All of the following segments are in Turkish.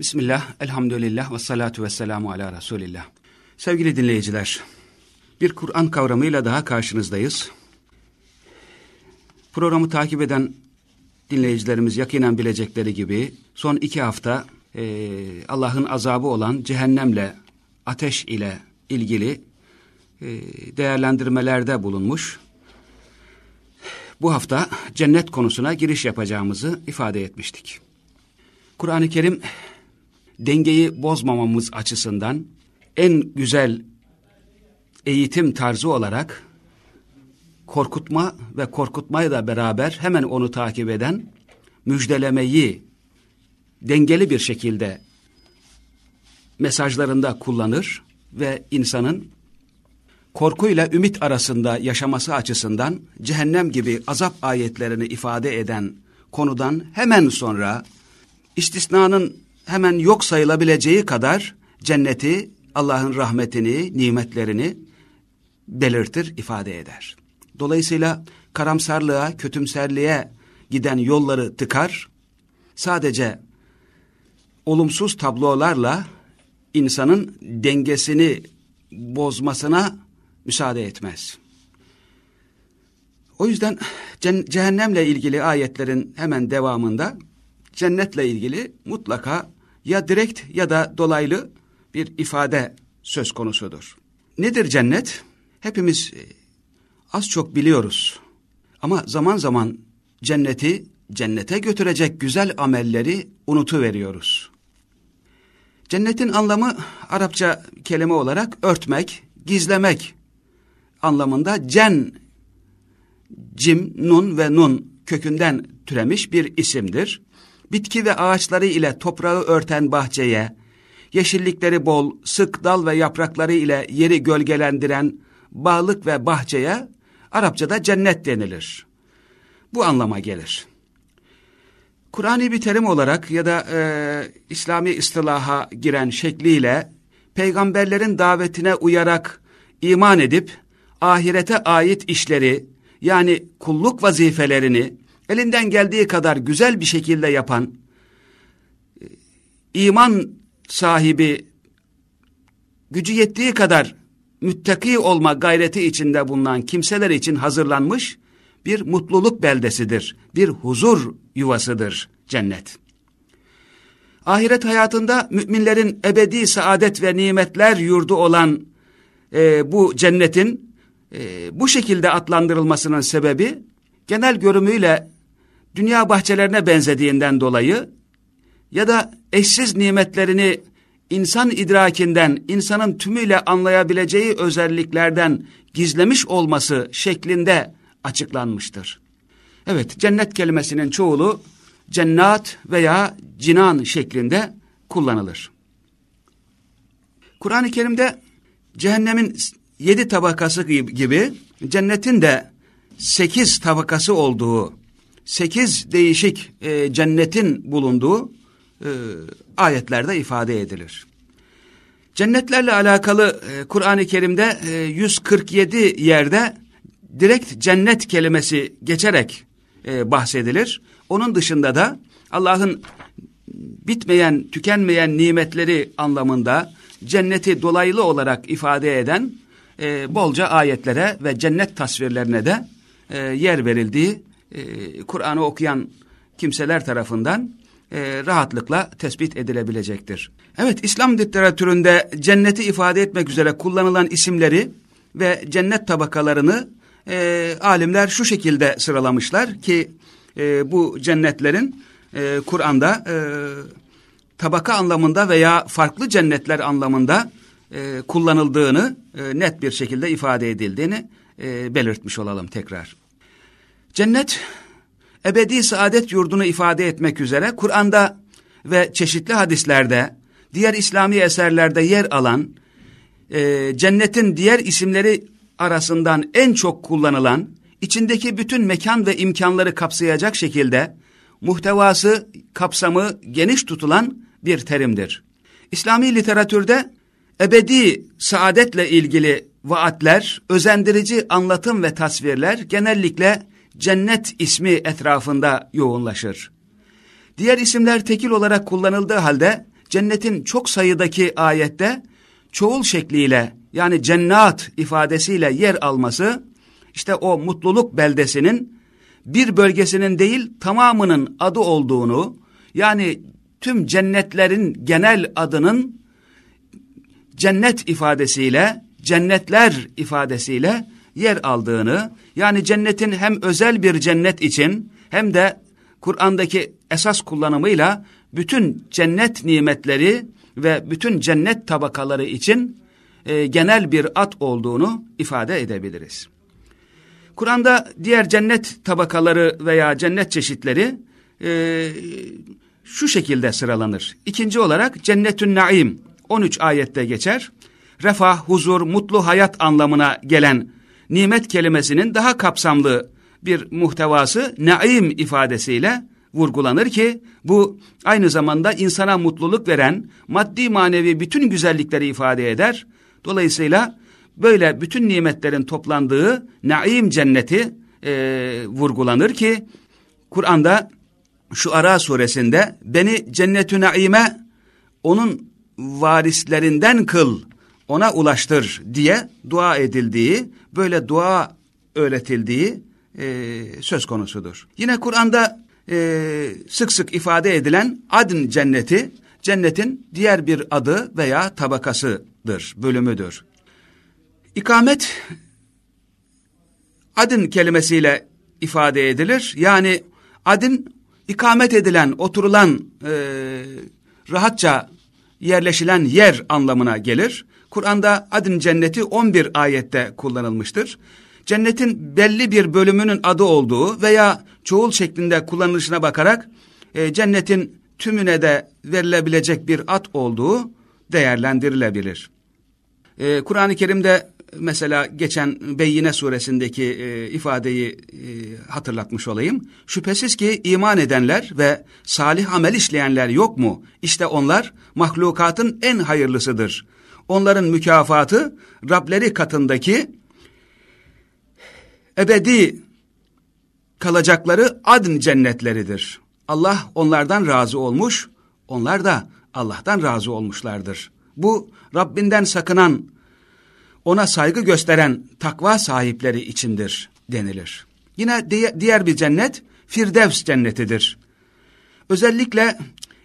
Bismillah, elhamdülillah ve salatu ve selamu ala Resulillah. Sevgili dinleyiciler, bir Kur'an kavramıyla daha karşınızdayız. Programı takip eden dinleyicilerimiz yakinen bilecekleri gibi son iki hafta e, Allah'ın azabı olan cehennemle, ateş ile ilgili e, değerlendirmelerde bulunmuş. Bu hafta cennet konusuna giriş yapacağımızı ifade etmiştik. Kur'an-ı Kerim dengeyi bozmamamız açısından en güzel eğitim tarzı olarak korkutma ve korkutmayı da beraber hemen onu takip eden müjdelemeyi dengeli bir şekilde mesajlarında kullanır ve insanın korkuyla ümit arasında yaşaması açısından cehennem gibi azap ayetlerini ifade eden konudan hemen sonra istisnanın hemen yok sayılabileceği kadar cenneti, Allah'ın rahmetini, nimetlerini belirtir, ifade eder. Dolayısıyla karamsarlığa, kötümserliğe giden yolları tıkar, sadece olumsuz tablolarla insanın dengesini bozmasına müsaade etmez. O yüzden cehennemle ilgili ayetlerin hemen devamında cennetle ilgili mutlaka ya direkt ya da dolaylı bir ifade söz konusudur. Nedir cennet? Hepimiz e, az çok biliyoruz. Ama zaman zaman cenneti, cennete götürecek güzel amelleri unutuveriyoruz. Cennetin anlamı Arapça kelime olarak örtmek, gizlemek anlamında cen, cim, nun ve nun kökünden türemiş bir isimdir bitki ve ağaçları ile toprağı örten bahçeye, yeşillikleri bol, sık dal ve yaprakları ile yeri gölgelendiren bağlık ve bahçeye Arapçada cennet denilir. Bu anlama gelir. Kur'an'i bir terim olarak ya da e, İslami istilaha giren şekliyle peygamberlerin davetine uyarak iman edip ahirete ait işleri yani kulluk vazifelerini elinden geldiği kadar güzel bir şekilde yapan, e, iman sahibi, gücü yettiği kadar müttaki olma gayreti içinde bulunan kimseler için hazırlanmış bir mutluluk beldesidir, bir huzur yuvasıdır cennet. Ahiret hayatında müminlerin ebedi saadet ve nimetler yurdu olan e, bu cennetin e, bu şekilde adlandırılmasının sebebi genel görümüyle dünya bahçelerine benzediğinden dolayı ya da eşsiz nimetlerini insan idrakinden, insanın tümüyle anlayabileceği özelliklerden gizlemiş olması şeklinde açıklanmıştır. Evet, cennet kelimesinin çoğulu cennat veya cinan şeklinde kullanılır. Kur'an-ı Kerim'de cehennemin yedi tabakası gibi cennetin de sekiz tabakası olduğu sekiz değişik e, cennetin bulunduğu e, ayetlerde ifade edilir. Cennetlerle alakalı e, Kur'an-ı Kerim'de e, 147 yerde direkt cennet kelimesi geçerek e, bahsedilir. Onun dışında da Allah'ın bitmeyen, tükenmeyen nimetleri anlamında cenneti dolaylı olarak ifade eden e, bolca ayetlere ve cennet tasvirlerine de e, yer verildiği e, Kur'an'ı okuyan kimseler tarafından e, rahatlıkla tespit edilebilecektir. Evet İslam literatüründe cenneti ifade etmek üzere kullanılan isimleri ve cennet tabakalarını e, alimler şu şekilde sıralamışlar ki e, bu cennetlerin e, Kur'an'da e, tabaka anlamında veya farklı cennetler anlamında e, kullanıldığını e, net bir şekilde ifade edildiğini e, belirtmiş olalım tekrar. Cennet ebedi saadet yurdunu ifade etmek üzere Kur'an'da ve çeşitli hadislerde, diğer İslami eserlerde yer alan e, cennetin diğer isimleri arasından en çok kullanılan, içindeki bütün mekan ve imkanları kapsayacak şekilde muhtevası, kapsamı geniş tutulan bir terimdir. İslami literatürde ebedi saadetle ilgili vaatler, özendirici anlatım ve tasvirler genellikle cennet ismi etrafında yoğunlaşır. Diğer isimler tekil olarak kullanıldığı halde cennetin çok sayıdaki ayette çoğul şekliyle yani cennat ifadesiyle yer alması işte o mutluluk beldesinin bir bölgesinin değil tamamının adı olduğunu yani tüm cennetlerin genel adının cennet ifadesiyle cennetler ifadesiyle yer aldığını yani cennetin hem özel bir cennet için hem de Kur'an'daki esas kullanımıyla bütün cennet nimetleri ve bütün cennet tabakaları için e, genel bir at olduğunu ifade edebiliriz. Kur'an'da diğer cennet tabakaları veya cennet çeşitleri e, şu şekilde sıralanır. İkinci olarak cennetün naim 13 ayette geçer. Refah, huzur, mutlu hayat anlamına gelen nimet kelimesinin daha kapsamlı bir muhtevası naim ifadesiyle vurgulanır ki bu aynı zamanda insana mutluluk veren maddi manevi bütün güzellikleri ifade eder. Dolayısıyla böyle bütün nimetlerin toplandığı naim cenneti e, vurgulanır ki Kur'an'da şu Ara suresinde beni cennetü naime onun varislerinden kıl ona ulaştır diye dua edildiği böyle dua öğretildiği e, söz konusudur. Yine Kur'an'da e, sık sık ifade edilen adn cenneti cennetin diğer bir adı veya tabakasıdır, bölümüdür. İkamet adın kelimesiyle ifade edilir. Yani adın ikamet edilen, oturulan, e, rahatça yerleşilen yer anlamına gelir. Kur'an'da adın cenneti 11 ayette kullanılmıştır. Cennetin belli bir bölümünün adı olduğu veya çoğul şeklinde kullanılışına bakarak e, cennetin tümüne de verilebilecek bir ad olduğu değerlendirilebilir. E, Kur'an-ı Kerim'de mesela geçen Beyyine suresindeki e, ifadeyi e, hatırlatmış olayım. Şüphesiz ki iman edenler ve salih amel işleyenler yok mu? İşte onlar mahlukatın en hayırlısıdır. Onların mükafatı Rableri katındaki ebedi kalacakları adn cennetleridir. Allah onlardan razı olmuş, onlar da Allah'tan razı olmuşlardır. Bu Rabbinden sakınan, ona saygı gösteren takva sahipleri içindir denilir. Yine diğer bir cennet Firdevs cennetidir. Özellikle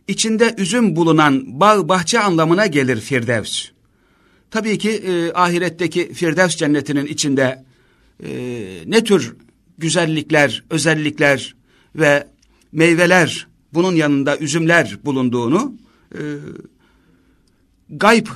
içinde üzüm bulunan bağ bahçe anlamına gelir Firdevs. Tabii ki e, ahiretteki Firdevs cennetinin içinde e, ne tür güzellikler, özellikler ve meyveler bunun yanında üzümler bulunduğunu e, gayb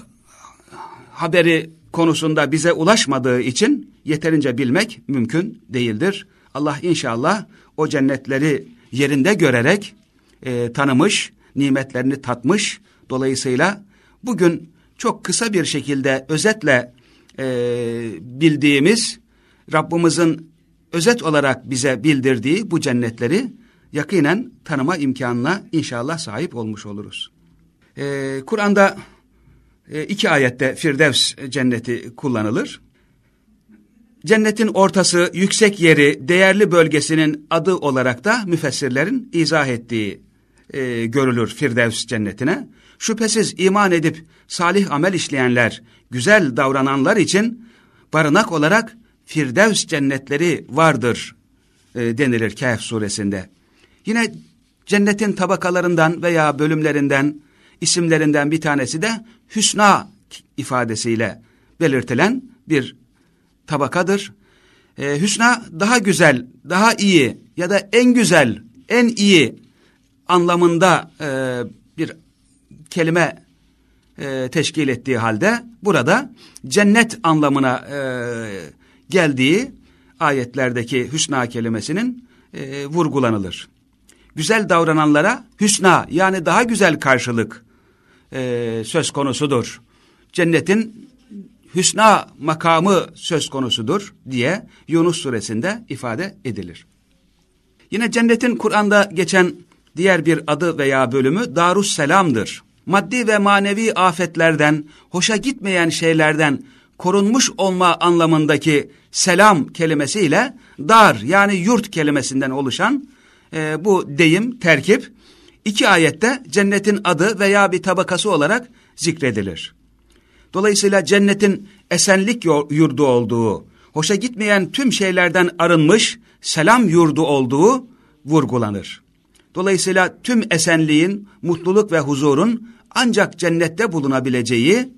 haberi konusunda bize ulaşmadığı için yeterince bilmek mümkün değildir. Allah inşallah o cennetleri yerinde görerek e, tanımış, nimetlerini tatmış. Dolayısıyla bugün çok kısa bir şekilde özetle e, bildiğimiz Rabbimizin özet olarak bize bildirdiği bu cennetleri yakinen tanıma imkanına inşallah sahip olmuş oluruz. Ee, Kur'an'da e, iki ayette Firdevs cenneti kullanılır. Cennetin ortası, yüksek yeri, değerli bölgesinin adı olarak da müfessirlerin izah ettiği e, görülür Firdevs cennetine. Şüphesiz iman edip salih amel işleyenler, güzel davrananlar için barınak olarak Firdevs cennetleri vardır e, denilir Kehf suresinde. Yine cennetin tabakalarından veya bölümlerinden, isimlerinden bir tanesi de hüsna ifadesiyle belirtilen bir tabakadır. E, hüsna daha güzel, daha iyi ya da en güzel, en iyi anlamında e, bir kelime e, teşkil ettiği halde burada cennet anlamına e, geldiği ayetlerdeki hüsna kelimesinin e, vurgulanılır. Güzel davrananlara hüsna yani daha güzel karşılık e, söz konusudur. Cennetin hüsna makamı söz konusudur diye Yunus suresinde ifade edilir. Yine cennetin Kur'an'da geçen diğer bir adı veya bölümü Darus Selam'dır. Maddi ve manevi afetlerden, hoşa gitmeyen şeylerden korunmuş olma anlamındaki selam kelimesiyle dar yani yurt kelimesinden oluşan e, bu deyim, terkip iki ayette cennetin adı veya bir tabakası olarak zikredilir. Dolayısıyla cennetin esenlik yurdu olduğu, hoşa gitmeyen tüm şeylerden arınmış, selam yurdu olduğu vurgulanır. Dolayısıyla tüm esenliğin, mutluluk ve huzurun ancak cennette bulunabileceği,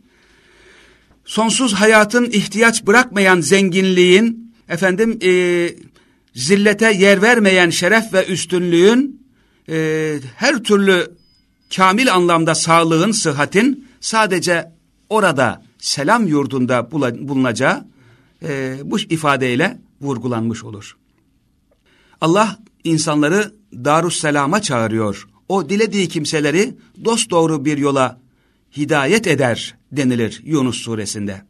sonsuz hayatın ihtiyaç bırakmayan zenginliğin, efendim e, zillete yer vermeyen şeref ve üstünlüğün, e, her türlü kamil anlamda sağlığın, sıhhatin sadece orada selam yurdunda bulunacağı e, bu ifadeyle vurgulanmış olur. Allah insanları Darusselam'a çağırıyor. O dilediği kimseleri dosdoğru bir yola hidayet eder denilir Yunus suresinde.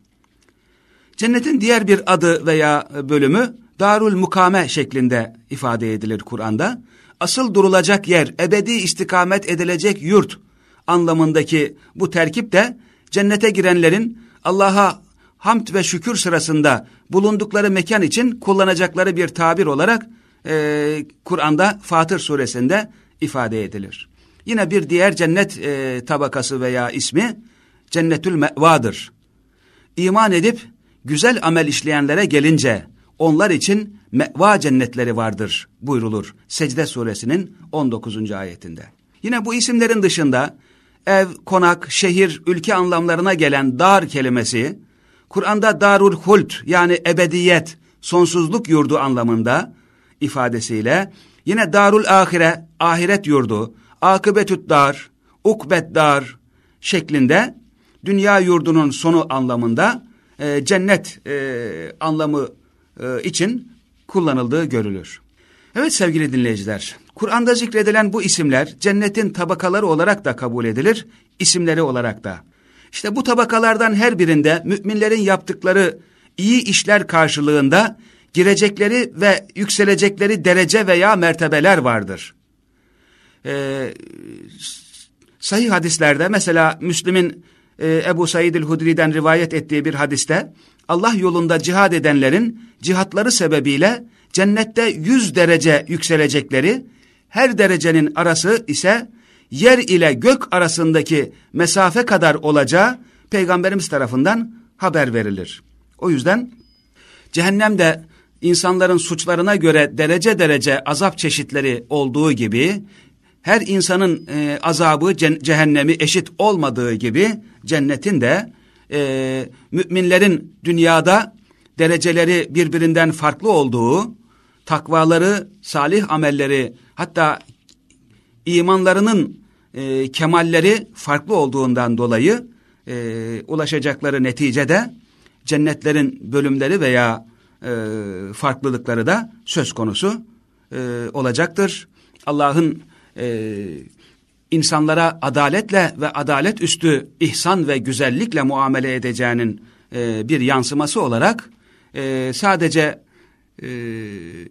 Cennetin diğer bir adı veya bölümü Darul Mukame şeklinde ifade edilir Kur'an'da. Asıl durulacak yer, ebedi istikamet edilecek yurt anlamındaki bu terkip de cennete girenlerin Allah'a hamd ve şükür sırasında bulundukları mekan için kullanacakları bir tabir olarak e, Kur'an'da Fatır suresinde ifade edilir. Yine bir diğer cennet e, tabakası veya ismi Cennetül Mevadır. İman edip güzel amel işleyenlere gelince onlar için meva cennetleri vardır buyrulur Secde suresinin 19. ayetinde. Yine bu isimlerin dışında ev, konak, şehir, ülke anlamlarına gelen dar kelimesi Kur'an'da darul hult yani ebediyet, sonsuzluk yurdu anlamında ifadesiyle yine darul ahire, ahiret yurdu, akıbetüt dar, ukbet dar şeklinde dünya yurdunun sonu anlamında e, cennet e, anlamı e, için kullanıldığı görülür. Evet sevgili dinleyiciler, Kur'an'da zikredilen bu isimler cennetin tabakaları olarak da kabul edilir, isimleri olarak da. İşte bu tabakalardan her birinde müminlerin yaptıkları iyi işler karşılığında girecekleri ve yükselecekleri derece veya mertebeler vardır. Ee, sahih hadislerde mesela Müslim'in e, Ebu Said el-Hudri'den rivayet ettiği bir hadiste Allah yolunda cihad edenlerin cihatları sebebiyle cennette yüz derece yükselecekleri, her derecenin arası ise yer ile gök arasındaki mesafe kadar olacağı Peygamberimiz tarafından haber verilir. O yüzden cehennemde insanların suçlarına göre derece derece azap çeşitleri olduğu gibi her insanın e, azabı cehennemi eşit olmadığı gibi cennetin de e, müminlerin dünyada dereceleri birbirinden farklı olduğu, takvaları, salih amelleri hatta imanlarının e, kemalleri farklı olduğundan dolayı e, ulaşacakları neticede cennetlerin bölümleri veya e, farklılıkları da söz konusu e, olacaktır. Allah'ın e, insanlara adaletle ve adalet üstü ihsan ve güzellikle muamele edeceğinin e, bir yansıması olarak e, sadece e,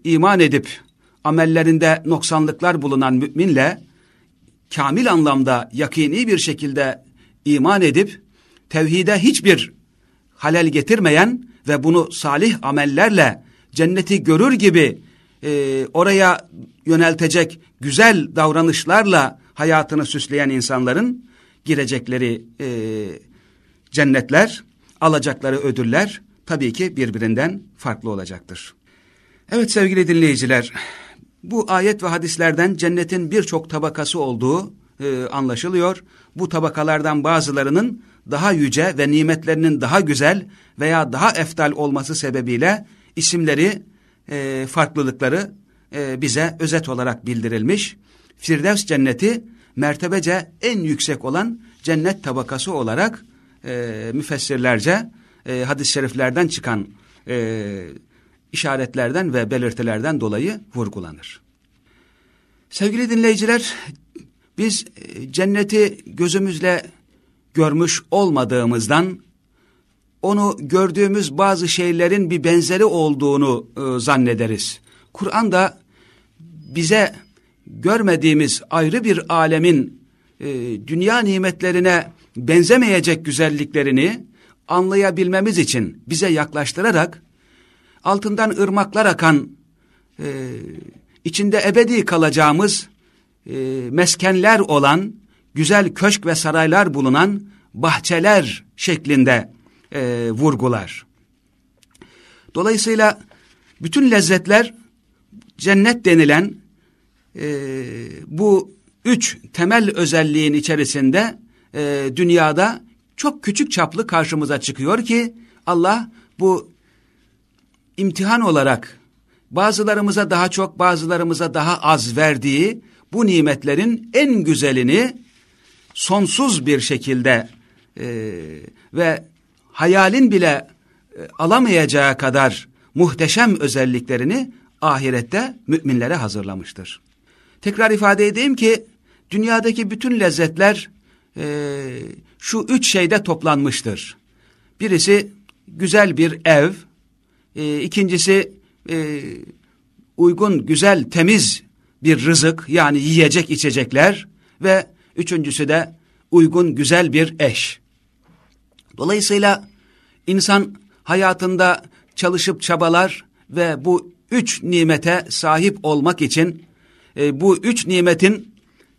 iman edip amellerinde noksanlıklar bulunan müminle kamil anlamda yakini bir şekilde iman edip tevhide hiçbir halel getirmeyen ve bunu salih amellerle cenneti görür gibi e, oraya yöneltecek güzel davranışlarla hayatını süsleyen insanların girecekleri e, cennetler, alacakları ödüller tabii ki birbirinden farklı olacaktır. Evet sevgili dinleyiciler, bu ayet ve hadislerden cennetin birçok tabakası olduğu e, anlaşılıyor. Bu tabakalardan bazılarının daha yüce ve nimetlerinin daha güzel veya daha eftal olması sebebiyle isimleri, e, farklılıkları e, bize özet olarak bildirilmiş. Firdevs cenneti mertebece en yüksek olan cennet tabakası olarak e, müfessirlerce e, hadis-i şeriflerden çıkan e, işaretlerden ve belirtilerden dolayı vurgulanır. Sevgili dinleyiciler, biz e, cenneti gözümüzle görmüş olmadığımızdan onu gördüğümüz bazı şeylerin bir benzeri olduğunu e, zannederiz. Kur'an da bize görmediğimiz ayrı bir alemin e, dünya nimetlerine benzemeyecek güzelliklerini anlayabilmemiz için bize yaklaştırarak altından ırmaklar akan e, içinde ebedi kalacağımız e, meskenler olan, güzel köşk ve saraylar bulunan bahçeler şeklinde e, vurgular. Dolayısıyla bütün lezzetler cennet denilen e, bu üç temel özelliğin içerisinde e, dünyada çok küçük çaplı karşımıza çıkıyor ki Allah bu imtihan olarak bazılarımıza daha çok bazılarımıza daha az verdiği bu nimetlerin en güzelini sonsuz bir şekilde e, ve hayalin bile e, alamayacağı kadar muhteşem özelliklerini ahirette müminlere hazırlamıştır. Tekrar ifade edeyim ki dünyadaki bütün lezzetler e, şu üç şeyde toplanmıştır. Birisi güzel bir ev, e, ikincisi e, uygun, güzel, temiz bir rızık yani yiyecek içecekler ve üçüncüsü de uygun, güzel bir eş. Dolayısıyla insan hayatında çalışıp çabalar ve bu üç nimete sahip olmak için e, bu üç nimetin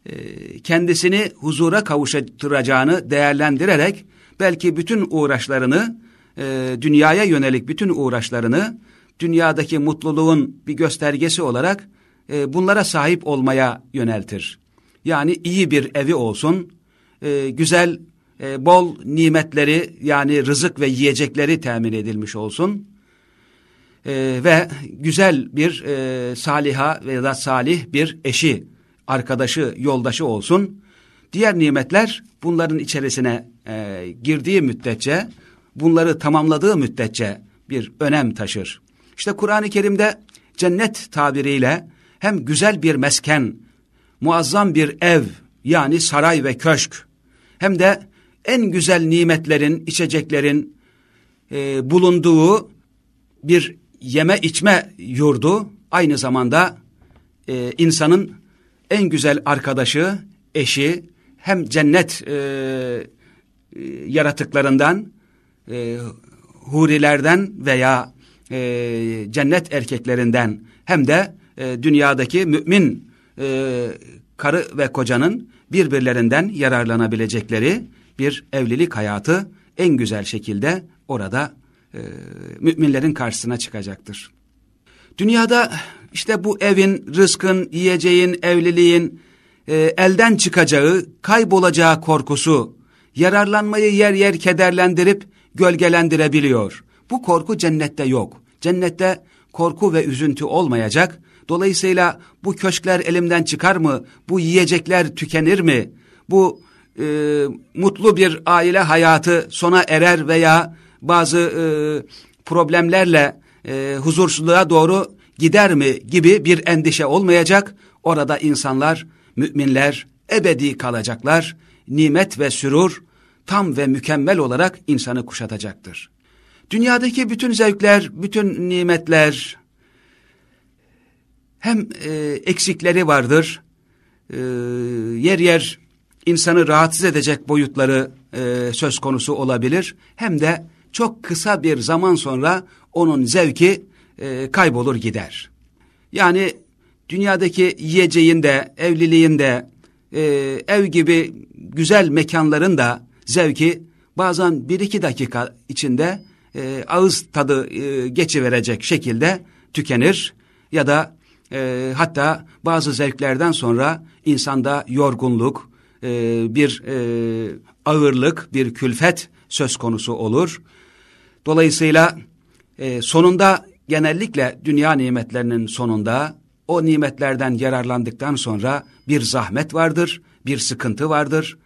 e, kendisini huzura kavuşturacağını değerlendirerek belki bütün uğraşlarını e, dünyaya yönelik bütün uğraşlarını dünyadaki mutluluğun bir göstergesi olarak e, bunlara sahip olmaya yöneltir. Yani iyi bir evi olsun, e, güzel, e, bol nimetleri yani rızık ve yiyecekleri temin edilmiş olsun e, ve güzel bir e, saliha veya da salih bir eşi, arkadaşı, yoldaşı olsun. Diğer nimetler bunların içerisine e, girdiği müddetçe, bunları tamamladığı müddetçe bir önem taşır. İşte Kur'an-ı Kerim'de cennet tabiriyle hem güzel bir mesken, muazzam bir ev yani saray ve köşk hem de en güzel nimetlerin, içeceklerin e, bulunduğu bir yeme içme yurdu aynı zamanda e, insanın en güzel arkadaşı, eşi hem cennet e, e, yaratıklarından, e, hurilerden veya e, cennet erkeklerinden hem de e, dünyadaki mümin e, karı ve kocanın birbirlerinden yararlanabilecekleri bir evlilik hayatı en güzel şekilde orada e, müminlerin karşısına çıkacaktır. Dünyada işte bu evin, rızkın, yiyeceğin, evliliğin e, elden çıkacağı, kaybolacağı korkusu yararlanmayı yer yer kederlendirip gölgelendirebiliyor. Bu korku cennette yok. Cennette korku ve üzüntü olmayacak. Dolayısıyla bu köşkler elimden çıkar mı? Bu yiyecekler tükenir mi? Bu e, mutlu bir aile hayatı sona erer veya bazı e, problemlerle e, huzursuzluğa doğru gider mi gibi bir endişe olmayacak. Orada insanlar, müminler ebedi kalacaklar. Nimet ve sürur tam ve mükemmel olarak insanı kuşatacaktır. Dünyadaki bütün zevkler, bütün nimetler hem e, eksikleri vardır, e, yer yer insanı rahatsız edecek boyutları e, söz konusu olabilir. Hem de çok kısa bir zaman sonra onun zevki e, kaybolur gider. Yani dünyadaki yiyeceğin de, evliliğin de, e, ev gibi güzel mekanların da zevki bazen bir iki dakika içinde e, ağız tadı e, geçiverecek şekilde tükenir ya da e, hatta bazı zevklerden sonra insanda yorgunluk, e, bir e, ağırlık, bir külfet söz konusu olur. Dolayısıyla e, sonunda genellikle dünya nimetlerinin sonunda o nimetlerden yararlandıktan sonra bir zahmet vardır, bir sıkıntı vardır.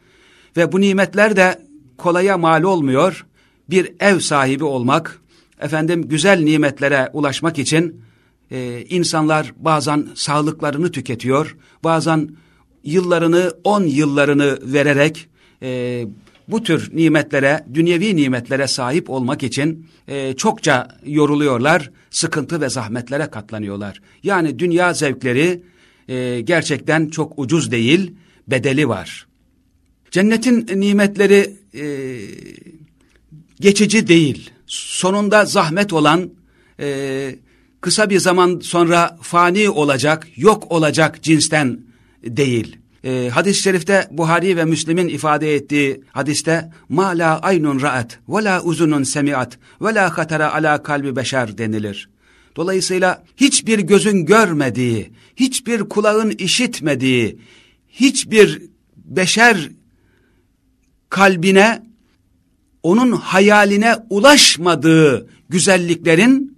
Ve bu nimetler de kolaya mal olmuyor. Bir ev sahibi olmak, efendim güzel nimetlere ulaşmak için e, insanlar bazen sağlıklarını tüketiyor, bazen yıllarını, on yıllarını vererek e, bu tür nimetlere, dünyevi nimetlere sahip olmak için e, çokça yoruluyorlar, sıkıntı ve zahmetlere katlanıyorlar. Yani dünya zevkleri e, gerçekten çok ucuz değil, bedeli var. Cennetin nimetleri e, geçici değil, sonunda zahmet olan, e, kısa bir zaman sonra fani olacak, yok olacak cinsten değil. E, hadis-i şerifte Buhari ve Müslim'in ifade ettiği hadiste ma la aynun ra'at ve la uzunun semiat ve la hatara ala kalbi beşer denilir. Dolayısıyla hiçbir gözün görmediği, hiçbir kulağın işitmediği, hiçbir beşer kalbine, onun hayaline ulaşmadığı güzelliklerin,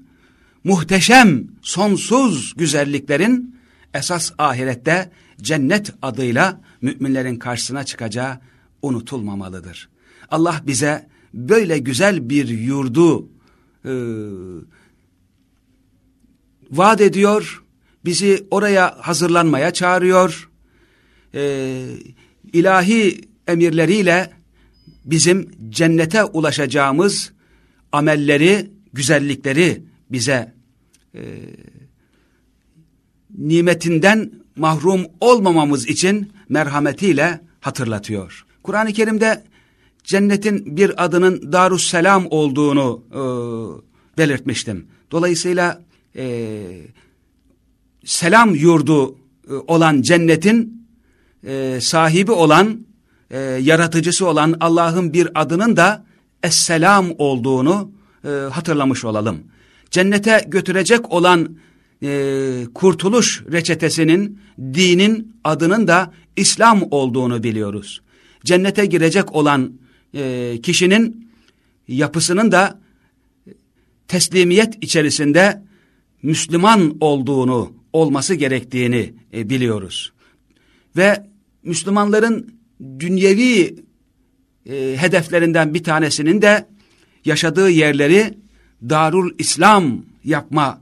muhteşem, sonsuz güzelliklerin esas ahirette cennet adıyla müminlerin karşısına çıkacağı unutulmamalıdır. Allah bize böyle güzel bir yurdu e, vaat ediyor, bizi oraya hazırlanmaya çağırıyor. E, ilahi emirleriyle bizim cennete ulaşacağımız amelleri, güzellikleri bize e, nimetinden mahrum olmamamız için merhametiyle hatırlatıyor. Kur'an-ı Kerim'de cennetin bir adının Darusselam olduğunu e, belirtmiştim. Dolayısıyla e, selam yurdu e, olan cennetin e, sahibi olan, e, yaratıcısı olan Allah'ın bir adının da Esselam olduğunu e, hatırlamış olalım. Cennete götürecek olan e, kurtuluş reçetesinin, dinin adının da İslam olduğunu biliyoruz. Cennete girecek olan e, kişinin yapısının da teslimiyet içerisinde Müslüman olduğunu, olması gerektiğini e, biliyoruz. Ve Müslümanların dünyevi e, hedeflerinden bir tanesinin de yaşadığı yerleri Darul İslam yapma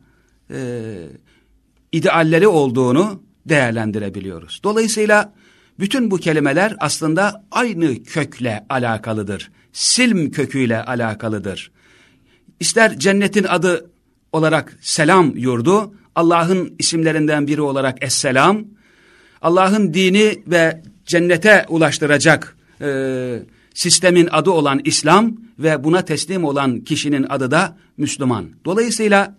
e, idealleri olduğunu değerlendirebiliyoruz. Dolayısıyla bütün bu kelimeler aslında aynı kökle alakalıdır. Silm köküyle alakalıdır. İster cennetin adı olarak selam yurdu, Allah'ın isimlerinden biri olarak Esselam, Allah'ın dini ve cennete ulaştıracak e, sistemin adı olan İslam ve buna teslim olan kişinin adı da Müslüman. Dolayısıyla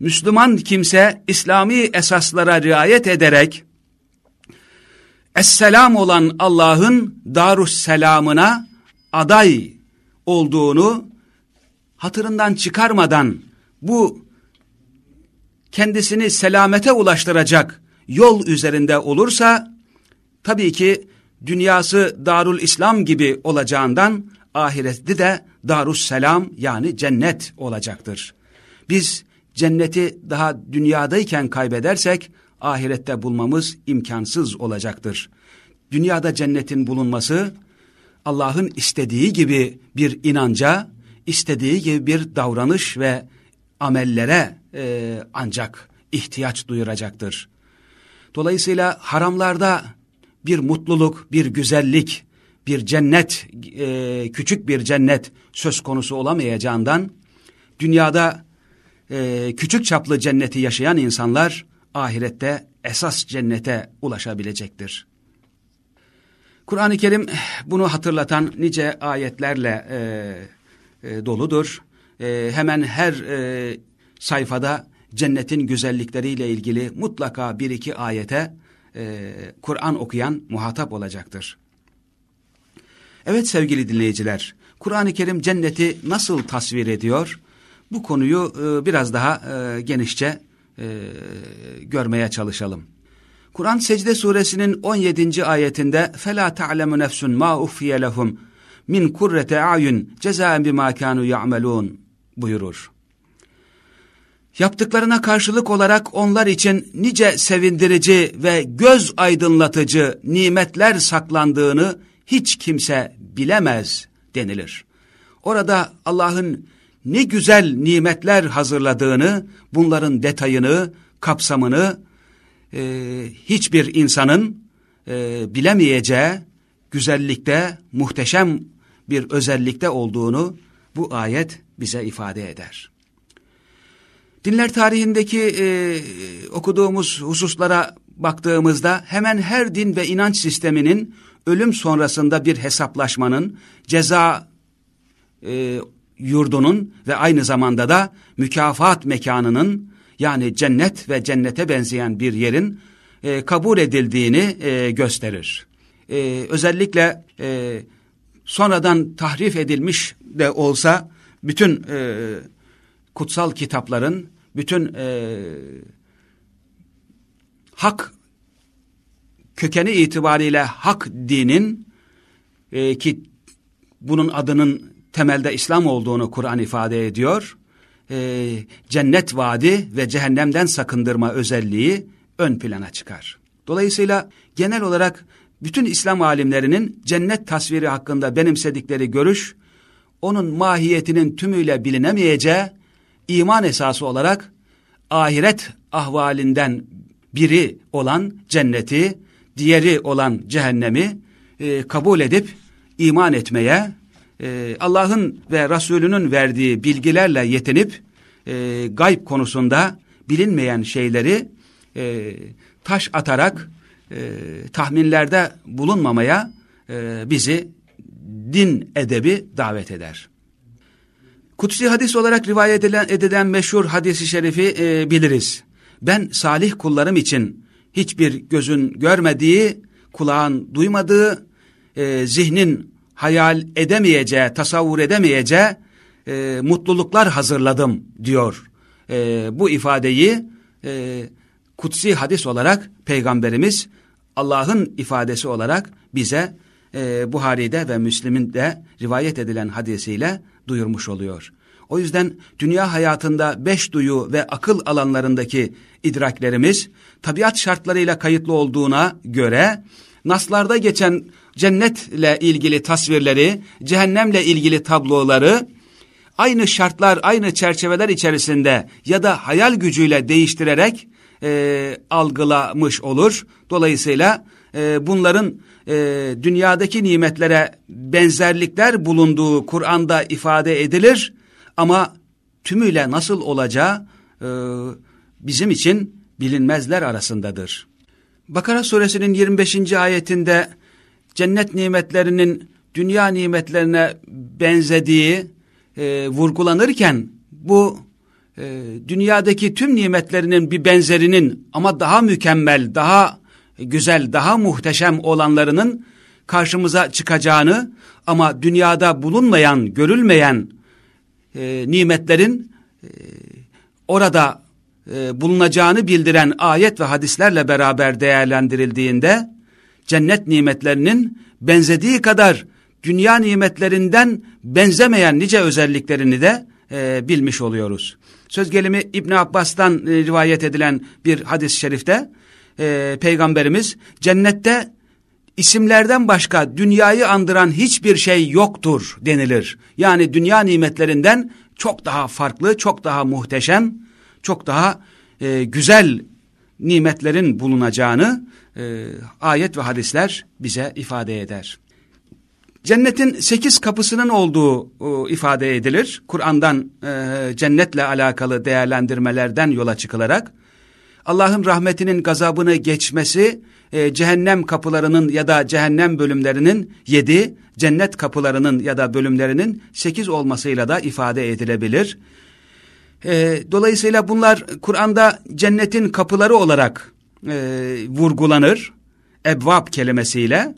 Müslüman kimse İslami esaslara riayet ederek Esselam olan Allah'ın Darusselam'ına aday olduğunu hatırından çıkarmadan bu kendisini selamete ulaştıracak yol üzerinde olursa tabii ki dünyası Darul İslam gibi olacağından ahirette de Darusselam yani cennet olacaktır. Biz cenneti daha dünyadayken kaybedersek ahirette bulmamız imkansız olacaktır. Dünyada cennetin bulunması Allah'ın istediği gibi bir inanca, istediği gibi bir davranış ve amellere e, ancak ihtiyaç duyuracaktır. Dolayısıyla haramlarda bir mutluluk, bir güzellik, bir cennet, e, küçük bir cennet söz konusu olamayacağından, dünyada e, küçük çaplı cenneti yaşayan insanlar, ahirette esas cennete ulaşabilecektir. Kur'an-ı Kerim bunu hatırlatan nice ayetlerle e, e, doludur. E, hemen her e, sayfada cennetin güzellikleriyle ilgili mutlaka bir iki ayete e, Kur'an okuyan muhatap olacaktır. Evet sevgili dinleyiciler, Kur'an-ı Kerim cenneti nasıl tasvir ediyor? Bu konuyu e, biraz daha e, genişçe e, görmeye çalışalım. Kur'an Secde suresinin 17. ayetinde فَلَا تَعْلَمُ نَفْسٌ مَا اُفْيَ لَهُمْ min kurrete ayun cezaen bima kanu ya'melun buyurur. Yaptıklarına karşılık olarak onlar için nice sevindirici ve göz aydınlatıcı nimetler saklandığını hiç kimse bilemez denilir. Orada Allah'ın ne güzel nimetler hazırladığını, bunların detayını, kapsamını e, hiçbir insanın e, bilemeyeceği güzellikte, muhteşem bir özellikte olduğunu bu ayet bize ifade eder. Dinler tarihindeki e, okuduğumuz hususlara baktığımızda hemen her din ve inanç sisteminin ölüm sonrasında bir hesaplaşmanın, ceza e, yurdunun ve aynı zamanda da mükafat mekanının yani cennet ve cennete benzeyen bir yerin e, kabul edildiğini e, gösterir. E, özellikle e, sonradan tahrif edilmiş de olsa bütün e, kutsal kitapların, bütün e, hak kökeni itibariyle hak dinin e, ki bunun adının temelde İslam olduğunu Kur'an ifade ediyor. E, cennet vaadi ve cehennemden sakındırma özelliği ön plana çıkar. Dolayısıyla genel olarak bütün İslam alimlerinin cennet tasviri hakkında benimsedikleri görüş, onun mahiyetinin tümüyle bilinemeyeceği iman esası olarak ahiret ahvalinden biri olan cenneti, diğeri olan cehennemi e, kabul edip iman etmeye, e, Allah'ın ve Resulünün verdiği bilgilerle yetinip e, gayb konusunda bilinmeyen şeyleri e, taş atarak e, tahminlerde bulunmamaya e, bizi din edebi davet eder. Kutsi hadis olarak rivayet edilen, edilen meşhur hadisi şerifi e, biliriz. Ben salih kullarım için hiçbir gözün görmediği, kulağın duymadığı, e, zihnin hayal edemeyeceği, tasavvur edemeyeceği e, mutluluklar hazırladım diyor. E, bu ifadeyi e, kutsi hadis olarak Peygamberimiz Allah'ın ifadesi olarak bize e, Buhari'de ve Müslim'in de rivayet edilen hadisiyle duyurmuş oluyor. O yüzden dünya hayatında beş duyu ve akıl alanlarındaki idraklerimiz tabiat şartlarıyla kayıtlı olduğuna göre naslarda geçen cennetle ilgili tasvirleri, cehennemle ilgili tabloları aynı şartlar, aynı çerçeveler içerisinde ya da hayal gücüyle değiştirerek e, algılamış olur. Dolayısıyla e, bunların e, dünyadaki nimetlere benzerlikler bulunduğu Kur'an'da ifade edilir ama tümüyle nasıl olacağı e, bizim için bilinmezler arasındadır. Bakara suresinin 25. ayetinde cennet nimetlerinin dünya nimetlerine benzediği e, vurgulanırken bu e, dünyadaki tüm nimetlerinin bir benzerinin ama daha mükemmel, daha güzel, daha muhteşem olanlarının karşımıza çıkacağını ama dünyada bulunmayan, görülmeyen e, nimetlerin e, orada e, bulunacağını bildiren ayet ve hadislerle beraber değerlendirildiğinde cennet nimetlerinin benzediği kadar dünya nimetlerinden benzemeyen nice özelliklerini de e, bilmiş oluyoruz. Söz gelimi İbn Abbas'tan e, rivayet edilen bir hadis-i şerifte e, Peygamberimiz cennette isimlerden başka dünyayı andıran hiçbir şey yoktur denilir. Yani dünya nimetlerinden çok daha farklı, çok daha muhteşem, çok daha e, güzel nimetlerin bulunacağını e, ayet ve hadisler bize ifade eder. Cennetin sekiz kapısının olduğu e, ifade edilir. Kur'an'dan e, cennetle alakalı değerlendirmelerden yola çıkılarak Allah'ın rahmetinin gazabını geçmesi e, cehennem kapılarının ya da cehennem bölümlerinin yedi, cennet kapılarının ya da bölümlerinin sekiz olmasıyla da ifade edilebilir. E, dolayısıyla bunlar Kur'an'da cennetin kapıları olarak e, vurgulanır. Ebvab kelimesiyle.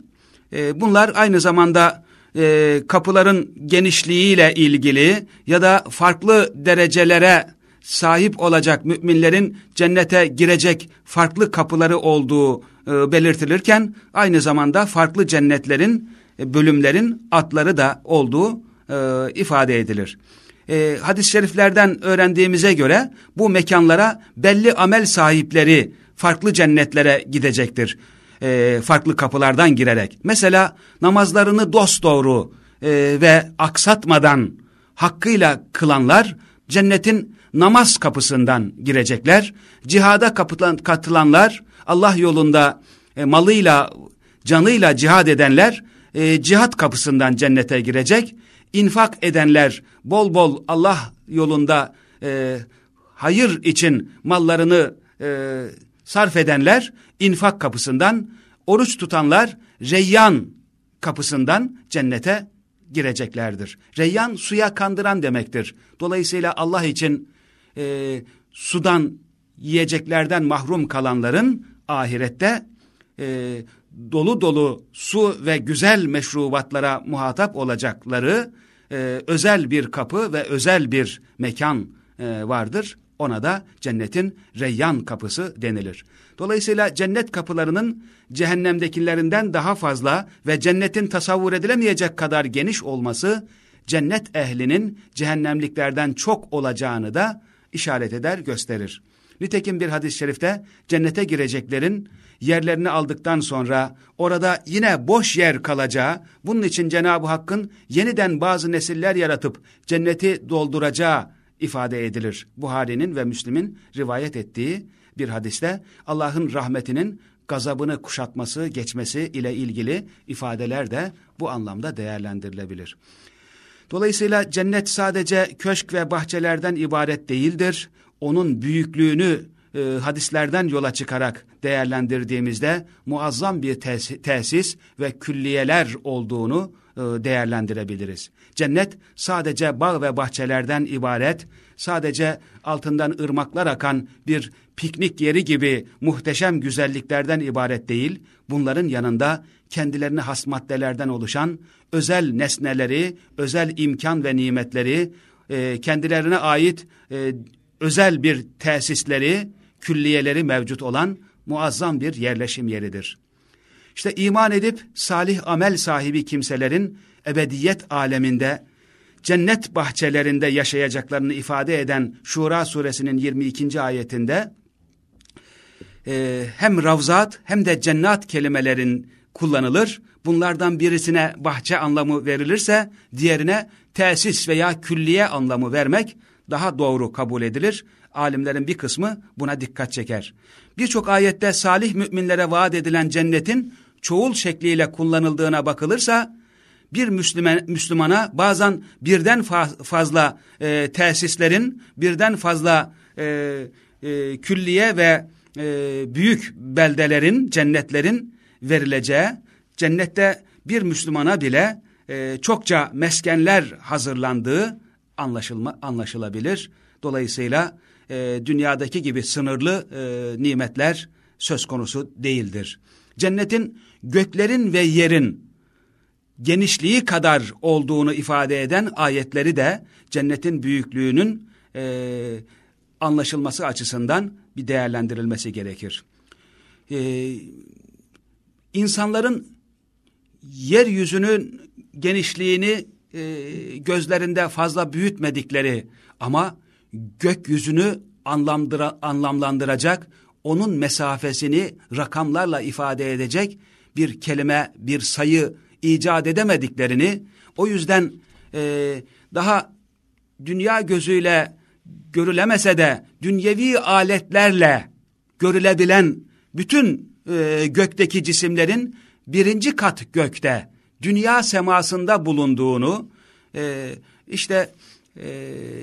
E, bunlar aynı zamanda e, kapıların genişliğiyle ilgili ya da farklı derecelere sahip olacak müminlerin cennete girecek farklı kapıları olduğu e, belirtilirken aynı zamanda farklı cennetlerin, e, bölümlerin atları da olduğu e, ifade edilir. Hadis-i şeriflerden öğrendiğimize göre bu mekanlara belli amel sahipleri farklı cennetlere gidecektir. E, farklı kapılardan girerek. Mesela namazlarını dosdoğru e, ve aksatmadan hakkıyla kılanlar cennetin namaz kapısından girecekler. Cihada katılanlar Allah yolunda e, malıyla canıyla cihad edenler e, cihat kapısından cennete girecek. İnfak edenler bol bol Allah yolunda e, hayır için mallarını e, sarf edenler infak kapısından, oruç tutanlar reyyan kapısından cennete gireceklerdir. Reyyan suya kandıran demektir. Dolayısıyla Allah için e, sudan yiyeceklerden mahrum kalanların ahirette e, dolu dolu su ve güzel meşrubatlara muhatap olacakları e, özel bir kapı ve özel bir mekan e, vardır. Ona da cennetin reyyan kapısı denilir. Dolayısıyla cennet kapılarının cehennemdekilerinden daha fazla ve cennetin tasavvur edilemeyecek kadar geniş olması cennet ehlinin cehennemliklerden çok olacağını da işaret eder, gösterir. Nitekim bir hadis-i şerifte cennete gireceklerin yerlerini aldıktan sonra orada yine boş yer kalacağı, bunun için Cenab-ı Hakk'ın yeniden bazı nesiller yaratıp cenneti dolduracağı ifade edilir. Buhari'nin ve Müslim'in rivayet ettiği bir hadiste Allah'ın rahmetinin gazabını kuşatması, geçmesi ile ilgili ifadeler de bu anlamda değerlendirilebilir. Dolayısıyla cennet sadece köşk ve bahçelerden ibaret değildir. Onun büyüklüğünü e, hadislerden yola çıkarak değerlendirdiğimizde muazzam bir tesis ve külliyeler olduğunu e, değerlendirebiliriz. Cennet sadece bağ ve bahçelerden ibaret, sadece altından ırmaklar akan bir piknik yeri gibi muhteşem güzelliklerden ibaret değil, bunların yanında kendilerine has maddelerden oluşan özel nesneleri, özel imkan ve nimetleri, e, kendilerine ait e, özel bir tesisleri, külliyeleri mevcut olan muazzam bir yerleşim yeridir. İşte iman edip salih amel sahibi kimselerin ebediyet aleminde cennet bahçelerinde yaşayacaklarını ifade eden Şura suresinin 22. ayetinde e, hem ravzat hem de cennet kelimelerin kullanılır. Bunlardan birisine bahçe anlamı verilirse diğerine tesis veya külliye anlamı vermek daha doğru kabul edilir. Alimlerin bir kısmı buna dikkat çeker. Birçok ayette salih müminlere vaat edilen cennetin çoğul şekliyle kullanıldığına bakılırsa bir Müslüman, Müslümana bazen birden fazla e, tesislerin, birden fazla e, e, külliye ve e, büyük beldelerin, cennetlerin verileceği, cennette bir Müslümana bile e, çokça meskenler hazırlandığı anlaşılma, anlaşılabilir. Dolayısıyla e, dünyadaki gibi sınırlı e, nimetler söz konusu değildir. Cennetin göklerin ve yerin genişliği kadar olduğunu ifade eden ayetleri de cennetin büyüklüğünün e, anlaşılması açısından bir değerlendirilmesi gerekir. E, insanların yeryüzünün genişliğini e, gözlerinde fazla büyütmedikleri ama gökyüzünü anlamdıra, anlamlandıracak, onun mesafesini rakamlarla ifade edecek bir kelime, bir sayı icat edemediklerini, o yüzden e, daha dünya gözüyle görülemese de dünyevi aletlerle görülebilen bütün e, gökteki cisimlerin birinci kat gökte, dünya semasında bulunduğunu, e, işte e,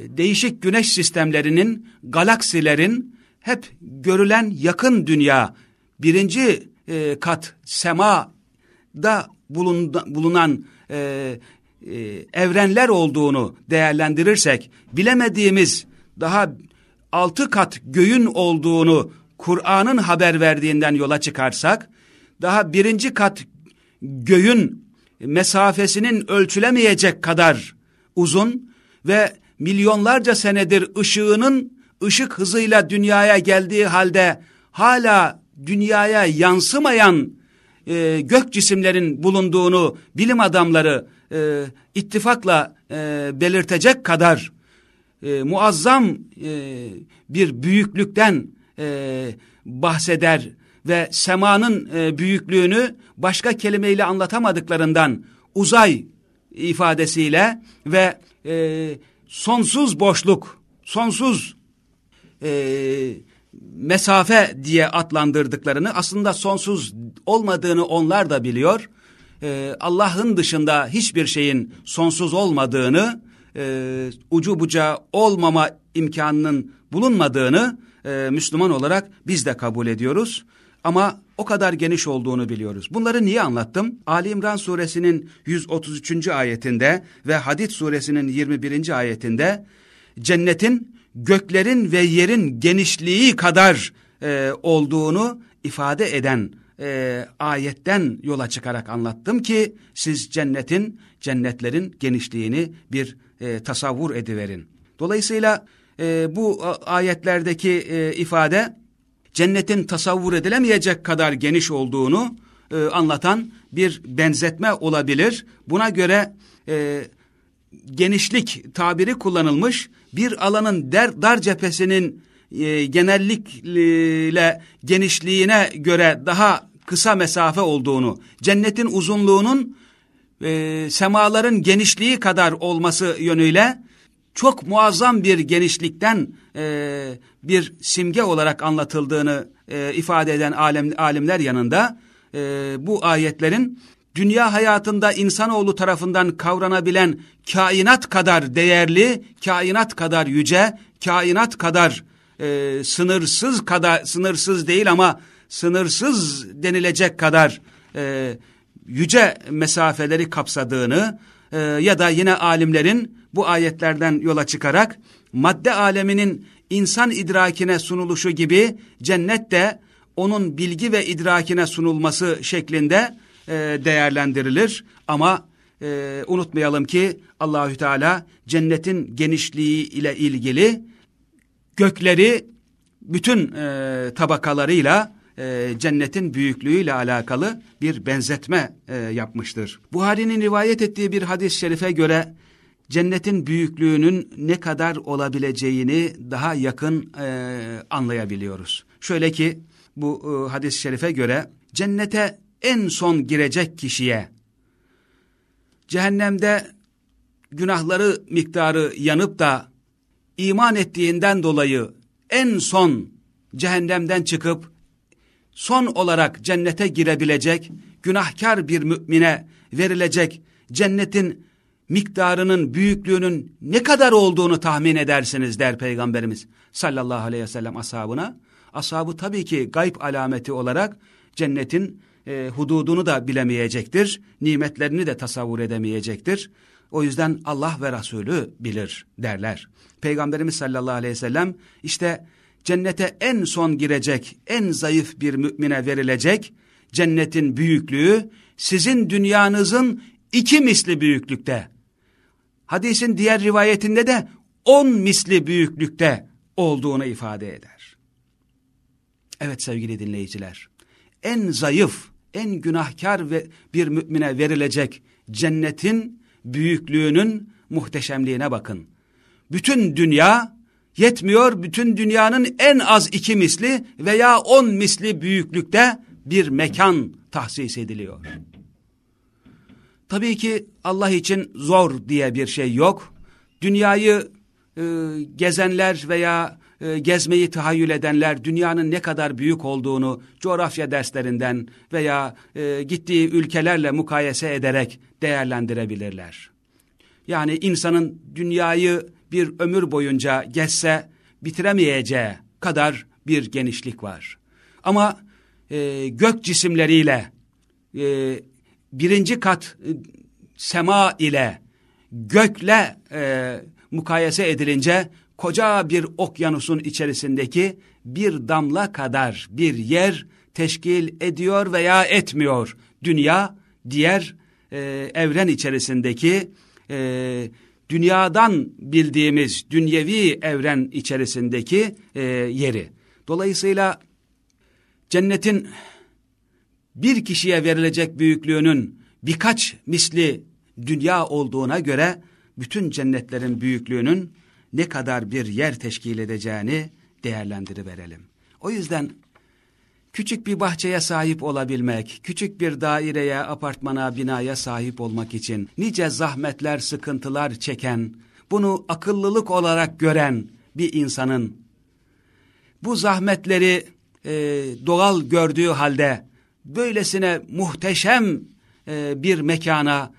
değişik güneş sistemlerinin, galaksilerin hep görülen yakın dünya, birinci e, kat semada bulunan e, e, evrenler olduğunu değerlendirirsek, bilemediğimiz daha altı kat göğün olduğunu Kur'an'ın haber verdiğinden yola çıkarsak, daha birinci kat göğün mesafesinin ölçülemeyecek kadar uzun ve milyonlarca senedir ışığının ışık hızıyla dünyaya geldiği halde hala dünyaya yansımayan e, gök cisimlerin bulunduğunu bilim adamları e, ittifakla e, belirtecek kadar e, muazzam e, bir büyüklükten e, bahseder ve semanın e, büyüklüğünü başka kelimeyle anlatamadıklarından uzay ifadesiyle ve e, sonsuz boşluk, sonsuz e, mesafe diye adlandırdıklarını aslında sonsuz olmadığını onlar da biliyor. Ee, Allah'ın dışında hiçbir şeyin sonsuz olmadığını, e, ucu bucağı olmama imkanının bulunmadığını e, Müslüman olarak biz de kabul ediyoruz. Ama o kadar geniş olduğunu biliyoruz. Bunları niye anlattım? Ali İmran suresinin 133. ayetinde ve Hadid suresinin 21. ayetinde cennetin göklerin ve yerin genişliği kadar e, olduğunu ifade eden e, ayetten yola çıkarak anlattım ki siz cennetin, cennetlerin genişliğini bir e, tasavvur ediverin. Dolayısıyla e, bu ayetlerdeki e, ifade cennetin tasavvur edilemeyecek kadar geniş olduğunu e, anlatan bir benzetme olabilir. Buna göre e, genişlik tabiri kullanılmış bir alanın der, dar cephesinin e, genellikle genişliğine göre daha kısa mesafe olduğunu, cennetin uzunluğunun e, semaların genişliği kadar olması yönüyle çok muazzam bir genişlikten e, bir simge olarak anlatıldığını e, ifade eden alem, alimler yanında e, bu ayetlerin dünya hayatında insanoğlu tarafından kavranabilen kainat kadar değerli, kainat kadar yüce, kainat kadar e, sınırsız kadar sınırsız değil ama sınırsız denilecek kadar e, yüce mesafeleri kapsadığını e, ya da yine alimlerin bu ayetlerden yola çıkarak madde aleminin insan idrakine sunuluşu gibi cennet de onun bilgi ve idrakine sunulması şeklinde e, değerlendirilir. Ama e, unutmayalım ki Allahü Teala cennetin genişliği ile ilgili gökleri bütün e, tabakalarıyla e, cennetin büyüklüğüyle alakalı bir benzetme e, yapmıştır. Buhari'nin rivayet ettiği bir hadis-i şerife göre cennetin büyüklüğünün ne kadar olabileceğini daha yakın e, anlayabiliyoruz. Şöyle ki bu e, hadis-i şerife göre cennete en son girecek kişiye cehennemde günahları miktarı yanıp da iman ettiğinden dolayı en son cehennemden çıkıp son olarak cennete girebilecek günahkar bir mümine verilecek cennetin miktarının büyüklüğünün ne kadar olduğunu tahmin edersiniz der Peygamberimiz sallallahu aleyhi ve sellem ashabına. Ashabı tabii ki gayb alameti olarak cennetin e, hududunu da bilemeyecektir, nimetlerini de tasavvur edemeyecektir. O yüzden Allah ve Resulü bilir derler. Peygamberimiz sallallahu aleyhi ve sellem işte cennete en son girecek, en zayıf bir mümine verilecek cennetin büyüklüğü sizin dünyanızın iki misli büyüklükte. Hadisin diğer rivayetinde de on misli büyüklükte olduğunu ifade eder. Evet sevgili dinleyiciler, en zayıf, en günahkar ve bir mümine verilecek cennetin büyüklüğünün muhteşemliğine bakın. Bütün dünya yetmiyor, bütün dünyanın en az iki misli veya on misli büyüklükte bir mekan tahsis ediliyor. Tabii ki Allah için zor diye bir şey yok. Dünyayı e, gezenler veya e, gezmeyi tahayyül edenler dünyanın ne kadar büyük olduğunu coğrafya derslerinden veya e, gittiği ülkelerle mukayese ederek değerlendirebilirler. Yani insanın dünyayı bir ömür boyunca gezse bitiremeyeceği kadar bir genişlik var. Ama e, gök cisimleriyle e, birinci kat e, sema ile gökle e, mukayese edilince koca bir okyanusun içerisindeki bir damla kadar bir yer teşkil ediyor veya etmiyor. Dünya diğer e, evren içerisindeki e, dünyadan bildiğimiz dünyevi evren içerisindeki e, yeri. Dolayısıyla cennetin bir kişiye verilecek büyüklüğünün birkaç misli dünya olduğuna göre bütün cennetlerin büyüklüğünün ne kadar bir yer teşkil edeceğini değerlendiriverelim. O yüzden küçük bir bahçeye sahip olabilmek, küçük bir daireye, apartmana, binaya sahip olmak için nice zahmetler, sıkıntılar çeken, bunu akıllılık olarak gören bir insanın bu zahmetleri e, doğal gördüğü halde böylesine muhteşem e, bir mekana,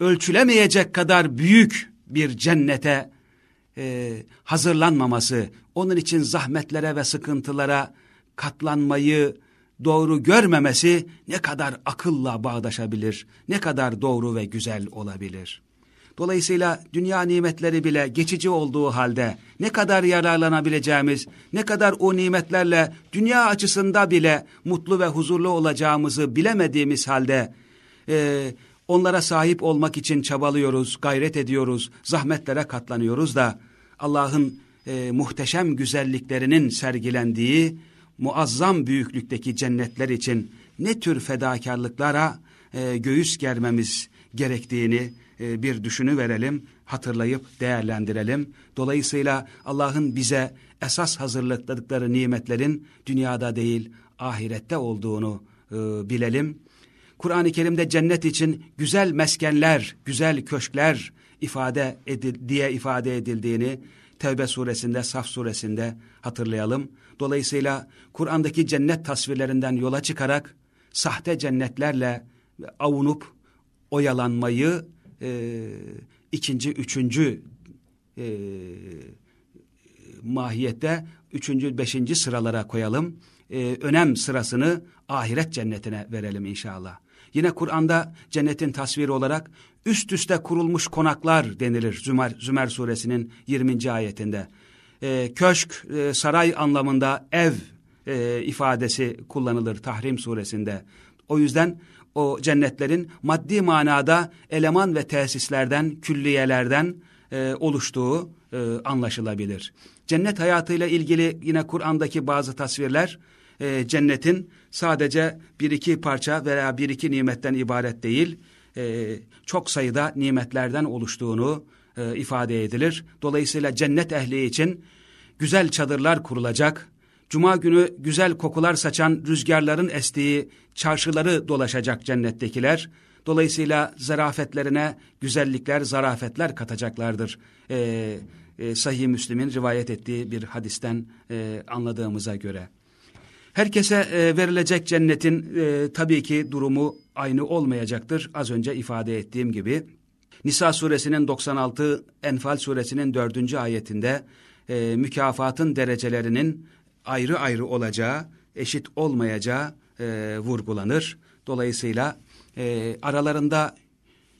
ölçülemeyecek kadar büyük bir cennete e, hazırlanmaması, onun için zahmetlere ve sıkıntılara katlanmayı doğru görmemesi ne kadar akılla bağdaşabilir, ne kadar doğru ve güzel olabilir. Dolayısıyla dünya nimetleri bile geçici olduğu halde ne kadar yararlanabileceğimiz, ne kadar o nimetlerle dünya açısında bile mutlu ve huzurlu olacağımızı bilemediğimiz halde e, onlara sahip olmak için çabalıyoruz, gayret ediyoruz, zahmetlere katlanıyoruz da Allah'ın e, muhteşem güzelliklerinin sergilendiği muazzam büyüklükteki cennetler için ne tür fedakarlıklara e, göğüs germemiz gerektiğini e, bir düşünü verelim, hatırlayıp değerlendirelim. Dolayısıyla Allah'ın bize esas hazırladıkları nimetlerin dünyada değil ahirette olduğunu e, bilelim. Kur'an-ı Kerim'de cennet için güzel meskenler, güzel köşkler ifade edil, diye ifade edildiğini Tevbe suresinde, Saf suresinde hatırlayalım. Dolayısıyla Kur'an'daki cennet tasvirlerinden yola çıkarak sahte cennetlerle avunup oyalanmayı e, ikinci, üçüncü e, mahiyette üçüncü, beşinci sıralara koyalım. E, önem sırasını ahiret cennetine verelim inşallah. Yine Kur'an'da cennetin tasviri olarak üst üste kurulmuş konaklar denilir Zümer, Zümer suresinin 20. ayetinde. E, köşk, e, saray anlamında ev e, ifadesi kullanılır Tahrim suresinde. O yüzden o cennetlerin maddi manada eleman ve tesislerden, külliyelerden e, oluştuğu e, anlaşılabilir. Cennet hayatıyla ilgili yine Kur'an'daki bazı tasvirler e, cennetin sadece bir iki parça veya bir iki nimetten ibaret değil, e, çok sayıda nimetlerden oluştuğunu e, ifade edilir. Dolayısıyla cennet ehli için güzel çadırlar kurulacak, Cuma günü güzel kokular saçan rüzgarların estiği çarşıları dolaşacak cennettekiler. Dolayısıyla zarafetlerine güzellikler, zarafetler katacaklardır. Ee, e, Sahih Müslim'in rivayet ettiği bir hadisten e, anladığımıza göre. Herkese e, verilecek cennetin e, tabii ki durumu aynı olmayacaktır. Az önce ifade ettiğim gibi. Nisa suresinin 96, Enfal suresinin 4. ayetinde e, mükafatın derecelerinin ayrı ayrı olacağı, eşit olmayacağı e, vurgulanır. Dolayısıyla e, aralarında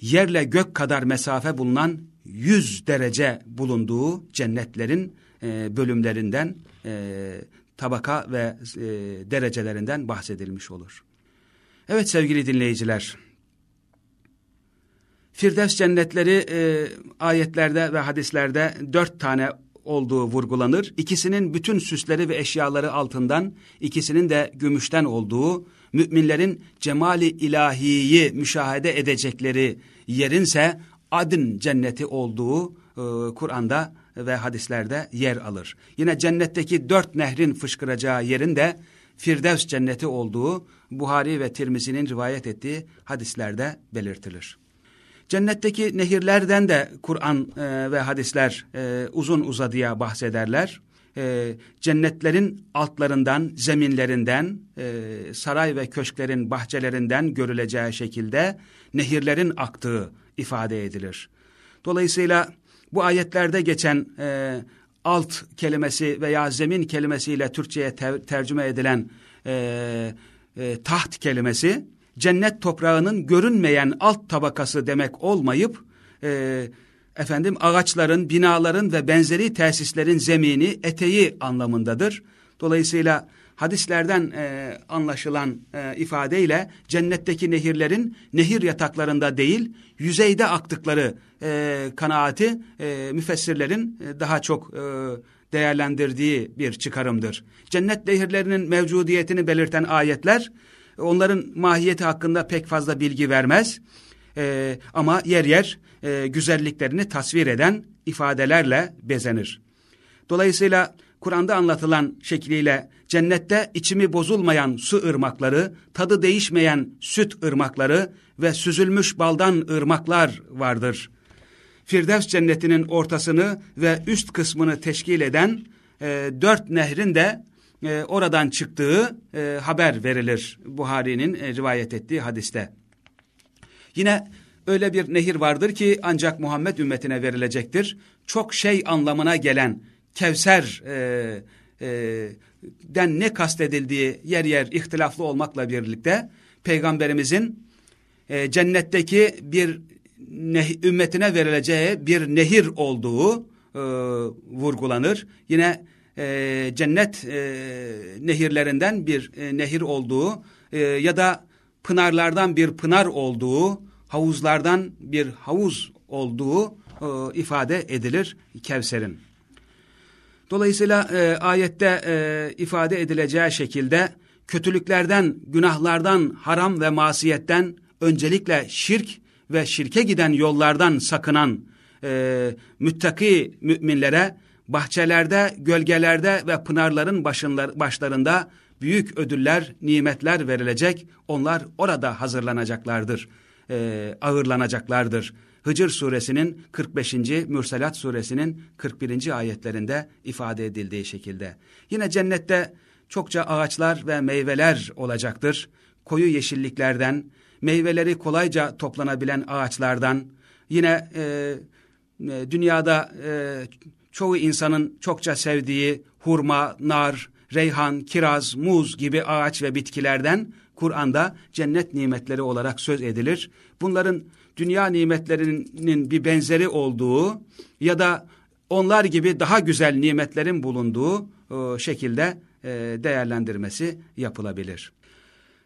yerle gök kadar mesafe bulunan 100 derece bulunduğu cennetlerin e, bölümlerinden, e, tabaka ve e, derecelerinden bahsedilmiş olur. Evet sevgili dinleyiciler, Firdevs cennetleri e, ayetlerde ve hadislerde dört tane olduğu vurgulanır. İkisinin bütün süsleri ve eşyaları altından, ikisinin de gümüşten olduğu, müminlerin cemali ilahiyi müşahede edecekleri yerinse adın cenneti olduğu e, Kur'an'da ve hadislerde yer alır. Yine cennetteki dört nehrin fışkıracağı yerin de Firdevs cenneti olduğu Buhari ve Tirmizi'nin rivayet ettiği hadislerde belirtilir. Cennetteki nehirlerden de Kur'an e, ve hadisler e, uzun uzadıya bahsederler. E, cennetlerin altlarından, zeminlerinden, e, saray ve köşklerin bahçelerinden görüleceği şekilde nehirlerin aktığı ifade edilir. Dolayısıyla bu ayetlerde geçen e, alt kelimesi veya zemin kelimesiyle Türkçe'ye ter tercüme edilen e, e, taht kelimesi cennet toprağının görünmeyen alt tabakası demek olmayıp e, efendim ağaçların, binaların ve benzeri tesislerin zemini, eteği anlamındadır. Dolayısıyla hadislerden e, anlaşılan e, ifadeyle cennetteki nehirlerin nehir yataklarında değil, yüzeyde aktıkları e, kanaati e, müfessirlerin e, daha çok e, değerlendirdiği bir çıkarımdır. Cennet nehirlerinin mevcudiyetini belirten ayetler, onların mahiyeti hakkında pek fazla bilgi vermez. E, ama yer yer e, güzelliklerini tasvir eden ifadelerle bezenir. Dolayısıyla Kur'an'da anlatılan şekliyle cennette içimi bozulmayan su ırmakları, tadı değişmeyen süt ırmakları ve süzülmüş baldan ırmaklar vardır. Firdevs cennetinin ortasını ve üst kısmını teşkil eden e, dört nehrin de e, oradan çıktığı e, haber verilir Buhari'nin e, rivayet ettiği hadiste. Yine öyle bir nehir vardır ki ancak Muhammed ümmetine verilecektir. Çok şey anlamına gelen Kevser e, e, den ne kastedildiği yer yer ihtilaflı olmakla birlikte Peygamberimizin e, cennetteki bir ne, ümmetine verileceği bir nehir olduğu e, vurgulanır. Yine e, cennet e, nehirlerinden bir e, nehir olduğu e, ya da pınarlardan bir pınar olduğu, havuzlardan bir havuz olduğu e, ifade edilir Kevser'in. Dolayısıyla e, ayette e, ifade edileceği şekilde kötülüklerden, günahlardan, haram ve masiyetten öncelikle şirk ve şirke giden yollardan sakınan e, müttaki müminlere bahçelerde, gölgelerde ve pınarların başınlar, başlarında büyük ödüller, nimetler verilecek. Onlar orada hazırlanacaklardır, e, ağırlanacaklardır. Hıcır suresinin 45. Mürselat suresinin 41. ayetlerinde ifade edildiği şekilde. Yine cennette çokça ağaçlar ve meyveler olacaktır. Koyu yeşilliklerden, meyveleri kolayca toplanabilen ağaçlardan, yine e, e, dünyada e, çoğu insanın çokça sevdiği hurma, nar, reyhan, kiraz, muz gibi ağaç ve bitkilerden Kur'an'da cennet nimetleri olarak söz edilir. Bunların dünya nimetlerinin bir benzeri olduğu ya da onlar gibi daha güzel nimetlerin bulunduğu şekilde e, değerlendirmesi yapılabilir.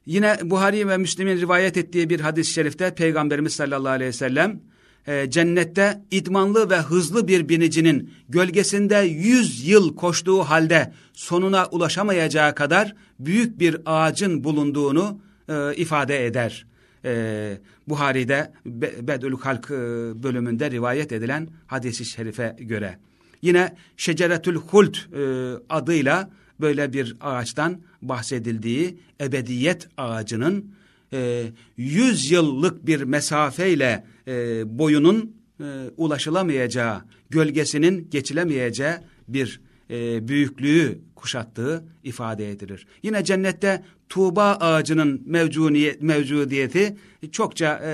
Yine Buhari ve Müslim'in rivayet ettiği bir hadis-i şerifte Peygamberimiz sallallahu aleyhi ve sellem e, cennette idmanlı ve hızlı bir binicinin gölgesinde yüz yıl koştuğu halde sonuna ulaşamayacağı kadar büyük bir ağacın bulunduğunu e, ifade eder. E, Buhari'de Be Bedül Halk e, bölümünde rivayet edilen hadisi şerife göre. Yine Şeceretül Hult e, adıyla böyle bir ağaçtan bahsedildiği ebediyet ağacının e, 100 yıllık bir mesafeyle e, boyunun e, ulaşılamayacağı, gölgesinin geçilemeyeceği bir e, büyüklüğü kuşattığı ifade edilir. Yine cennette Tuğba ağacının mevcudiyeti çokça e,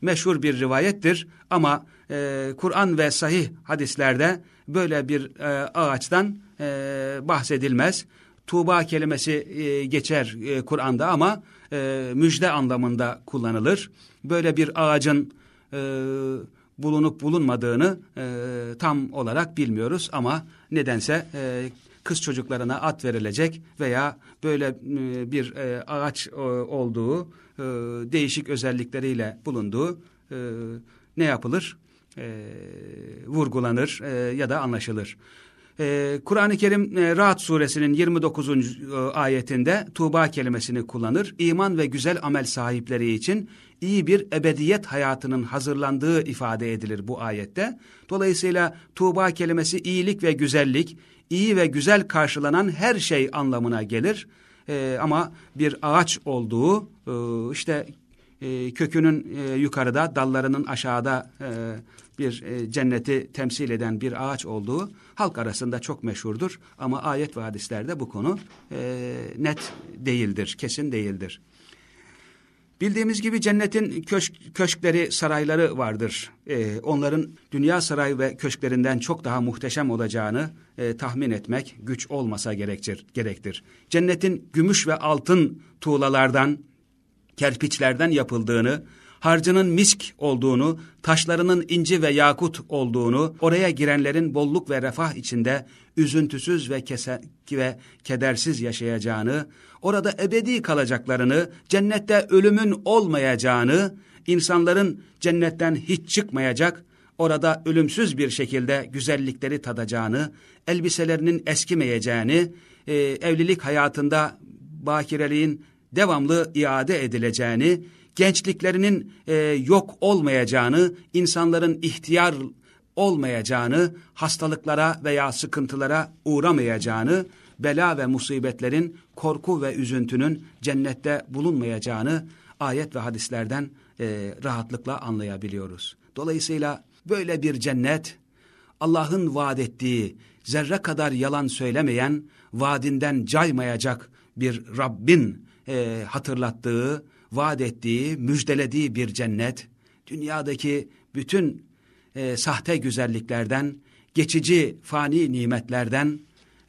meşhur bir rivayettir. Ama e, Kur'an ve sahih hadislerde böyle bir e, ağaçtan e, bahsedilmez. Tuğba kelimesi e, geçer e, Kur'an'da ama e, müjde anlamında kullanılır. Böyle bir ağacın e, bulunup bulunmadığını e, tam olarak bilmiyoruz ama nedense e, kız çocuklarına at verilecek veya böyle e, bir e, ağaç e, olduğu e, değişik özellikleriyle bulunduğu e, ne yapılır? E, vurgulanır e, ya da anlaşılır. Ee, Kur'an-ı Kerim e, Rahat suresinin 29. E, ayetinde Tuğba kelimesini kullanır. İman ve güzel amel sahipleri için iyi bir ebediyet hayatının hazırlandığı ifade edilir bu ayette. Dolayısıyla Tuğba kelimesi iyilik ve güzellik, iyi ve güzel karşılanan her şey anlamına gelir. Ee, ama bir ağaç olduğu e, işte e, kökünün e, yukarıda, dallarının aşağıda e, bir e, cenneti temsil eden bir ağaç olduğu halk arasında çok meşhurdur. Ama ayet ve hadislerde bu konu e, net değildir, kesin değildir. Bildiğimiz gibi cennetin köşk, köşkleri, sarayları vardır. Ee, onların dünya sarayı ve köşklerinden çok daha muhteşem olacağını e, tahmin etmek güç olmasa gerektir, gerektir. Cennetin gümüş ve altın tuğlalardan, kerpiçlerden yapıldığını, harcının misk olduğunu, taşlarının inci ve yakut olduğunu, oraya girenlerin bolluk ve refah içinde üzüntüsüz ve, kese, ve kedersiz yaşayacağını, orada ebedi kalacaklarını, cennette ölümün olmayacağını, insanların cennetten hiç çıkmayacak, orada ölümsüz bir şekilde güzellikleri tadacağını, elbiselerinin eskimeyeceğini, e, evlilik hayatında bakireliğin devamlı iade edileceğini, gençliklerinin e, yok olmayacağını, insanların ihtiyar olmayacağını, hastalıklara veya sıkıntılara uğramayacağını, bela ve musibetlerin, korku ve üzüntünün cennette bulunmayacağını ayet ve hadislerden e, rahatlıkla anlayabiliyoruz. Dolayısıyla böyle bir cennet, Allah'ın vaat ettiği, zerre kadar yalan söylemeyen, vaadinden caymayacak bir Rabbin e, hatırlattığı, vaat ettiği, müjdelediği bir cennet, dünyadaki bütün e, sahte güzelliklerden, geçici fani nimetlerden,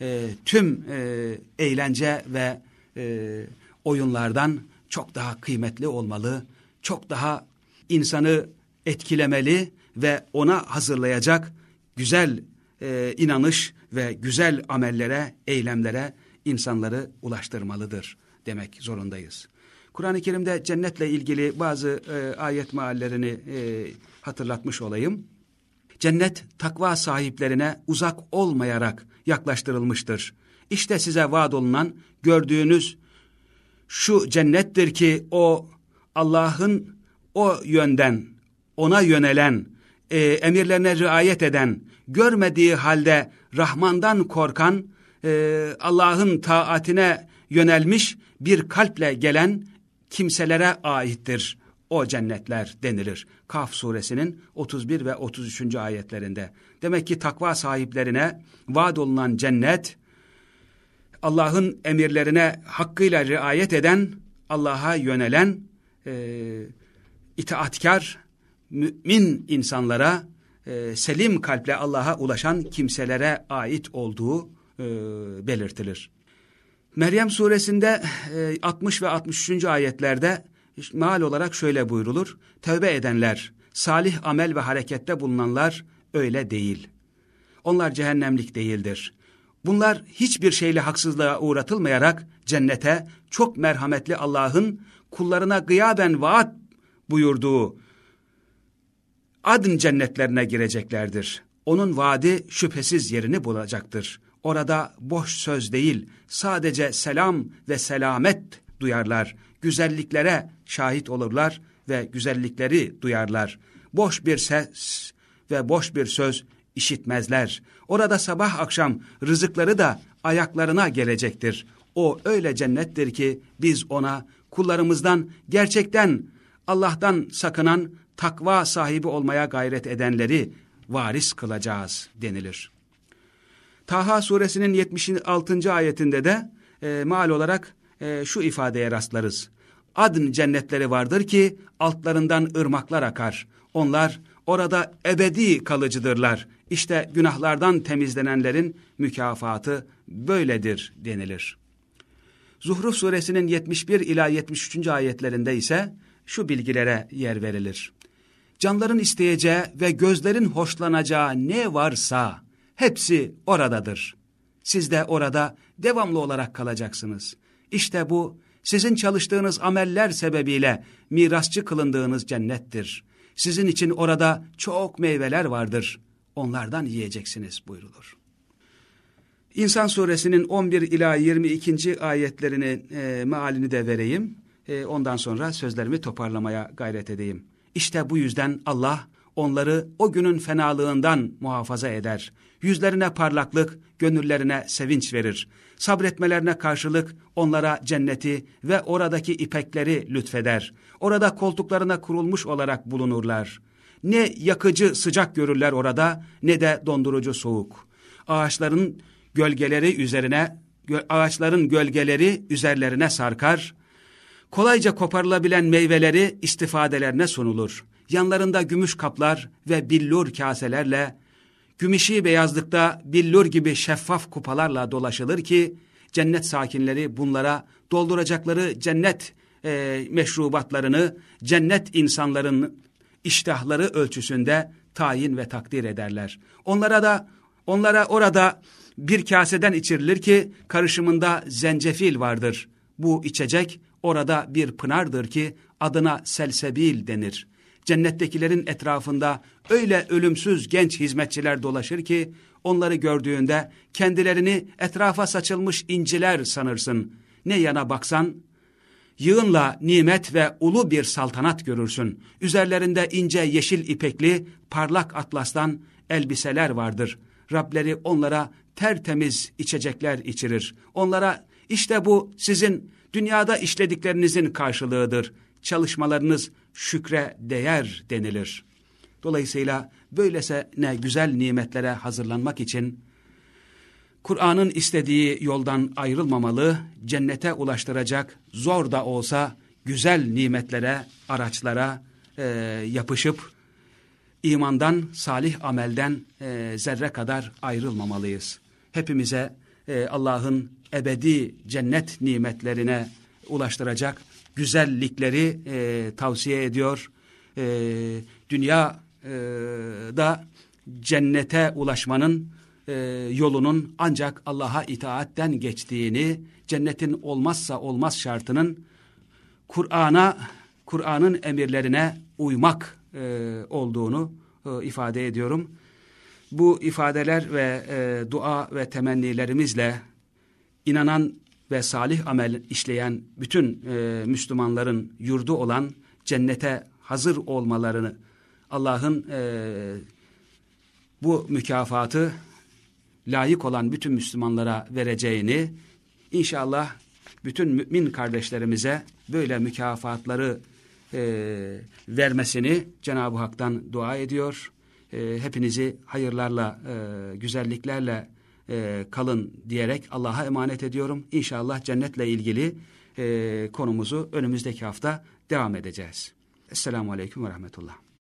e, tüm e, eğlence ve e, oyunlardan çok daha kıymetli olmalı, çok daha insanı etkilemeli ve ona hazırlayacak güzel e, inanış ve güzel amellere, eylemlere insanları ulaştırmalıdır demek zorundayız. Kur'an-ı Kerim'de cennetle ilgili bazı e, ayet meallerini e, hatırlatmış olayım. Cennet takva sahiplerine uzak olmayarak yaklaştırılmıştır. İşte size vaat olunan gördüğünüz şu cennettir ki o Allah'ın o yönden ona yönelen, e, emirlerine riayet eden, görmediği halde Rahman'dan korkan, e, Allah'ın taatine yönelmiş bir kalple gelen kimselere aittir o cennetler denilir. Kaf suresinin 31 ve 33. ayetlerinde. Demek ki takva sahiplerine vaad olunan cennet, Allah'ın emirlerine hakkıyla riayet eden, Allah'a yönelen, e, itaatkar, mümin insanlara, e, selim kalple Allah'a ulaşan kimselere ait olduğu e, belirtilir. Meryem suresinde e, 60 ve 63. ayetlerde mal olarak şöyle buyrulur. Tövbe edenler, salih amel ve harekette bulunanlar öyle değil. Onlar cehennemlik değildir. Bunlar hiçbir şeyle haksızlığa uğratılmayarak cennete çok merhametli Allah'ın kullarına gıyaben vaat buyurduğu adın cennetlerine gireceklerdir. Onun vaadi şüphesiz yerini bulacaktır. Orada boş söz değil, sadece selam ve selamet duyarlar. Güzelliklere şahit olurlar ve güzellikleri duyarlar. Boş bir ses ve boş bir söz işitmezler. Orada sabah akşam rızıkları da ayaklarına gelecektir. O öyle cennettir ki biz ona kullarımızdan gerçekten Allah'tan sakınan takva sahibi olmaya gayret edenleri varis kılacağız denilir. Taha suresinin 76. ayetinde de e, mal olarak e, şu ifadeye rastlarız. Adın cennetleri vardır ki altlarından ırmaklar akar. Onlar orada ebedi kalıcıdırlar. İşte günahlardan temizlenenlerin mükafatı böyledir denilir. Zuhruf suresinin 71 ila 73. ayetlerinde ise şu bilgilere yer verilir. Canların isteyeceği ve gözlerin hoşlanacağı ne varsa hepsi oradadır. Siz de orada devamlı olarak kalacaksınız. İşte bu sizin çalıştığınız ameller sebebiyle mirasçı kılındığınız cennettir. Sizin için orada çok meyveler vardır. Onlardan yiyeceksiniz buyrulur. İnsan suresinin 11 ila 22. ayetlerini e, mealini de vereyim. E, ondan sonra sözlerimi toparlamaya gayret edeyim. İşte bu yüzden Allah onları o günün fenalığından muhafaza eder. Yüzlerine parlaklık, gönüllerine sevinç verir. Sabretmelerine karşılık onlara cenneti ve oradaki ipekleri lütfeder. Orada koltuklarına kurulmuş olarak bulunurlar. Ne yakıcı sıcak görürler orada ne de dondurucu soğuk. Ağaçların gölgeleri üzerine ağaçların gölgeleri üzerlerine sarkar. Kolayca koparılabilen meyveleri istifadelerine sunulur. Yanlarında gümüş kaplar ve billur kaselerle, gümüşi beyazlıkta billur gibi şeffaf kupalarla dolaşılır ki, cennet sakinleri bunlara dolduracakları cennet e, meşrubatlarını, cennet insanların iştahları ölçüsünde tayin ve takdir ederler. Onlara da, onlara orada bir kaseden içirilir ki karışımında zencefil vardır. Bu içecek orada bir pınardır ki adına selsebil denir. Cennettekilerin etrafında öyle ölümsüz genç hizmetçiler dolaşır ki onları gördüğünde kendilerini etrafa saçılmış inciler sanırsın. Ne yana baksan yığınla nimet ve ulu bir saltanat görürsün. Üzerlerinde ince yeşil ipekli parlak atlastan elbiseler vardır. Rableri onlara tertemiz içecekler içirir. Onlara işte bu sizin dünyada işlediklerinizin karşılığıdır. Çalışmalarınız şükre değer denilir. Dolayısıyla böylese ne güzel nimetlere hazırlanmak için Kur'an'ın istediği yoldan ayrılmamalı, cennete ulaştıracak zor da olsa güzel nimetlere, araçlara e, yapışıp imandan, salih amelden e, zerre kadar ayrılmamalıyız. Hepimize e, Allah'ın ebedi cennet nimetlerine ulaştıracak güzellikleri e, tavsiye ediyor. E, dünya e, da cennete ulaşmanın e, yolunun ancak Allah'a itaatten geçtiğini, cennetin olmazsa olmaz şartının Kur'an'a, Kur'an'ın emirlerine uymak e, olduğunu e, ifade ediyorum. Bu ifadeler ve e, dua ve temennilerimizle inanan ve salih amel işleyen bütün e, Müslümanların yurdu olan cennete hazır olmalarını Allah'ın e, bu mükafatı layık olan bütün Müslümanlara vereceğini inşallah bütün mümin kardeşlerimize böyle mükafatları e, vermesini Cenab-ı Hak'tan dua ediyor. E, hepinizi hayırlarla, e, güzelliklerle e, kalın diyerek Allah'a emanet ediyorum. İnşallah cennetle ilgili e, konumuzu önümüzdeki hafta devam edeceğiz. Esselamu Aleyküm ve Rahmetullah.